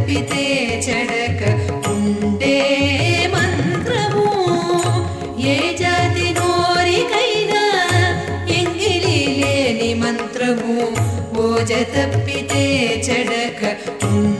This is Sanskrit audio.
जपिते चडक कुण्डे मन्त्रभू ये जनोरिकैदा इलिनि मन्त्रभू चडक कुण्डे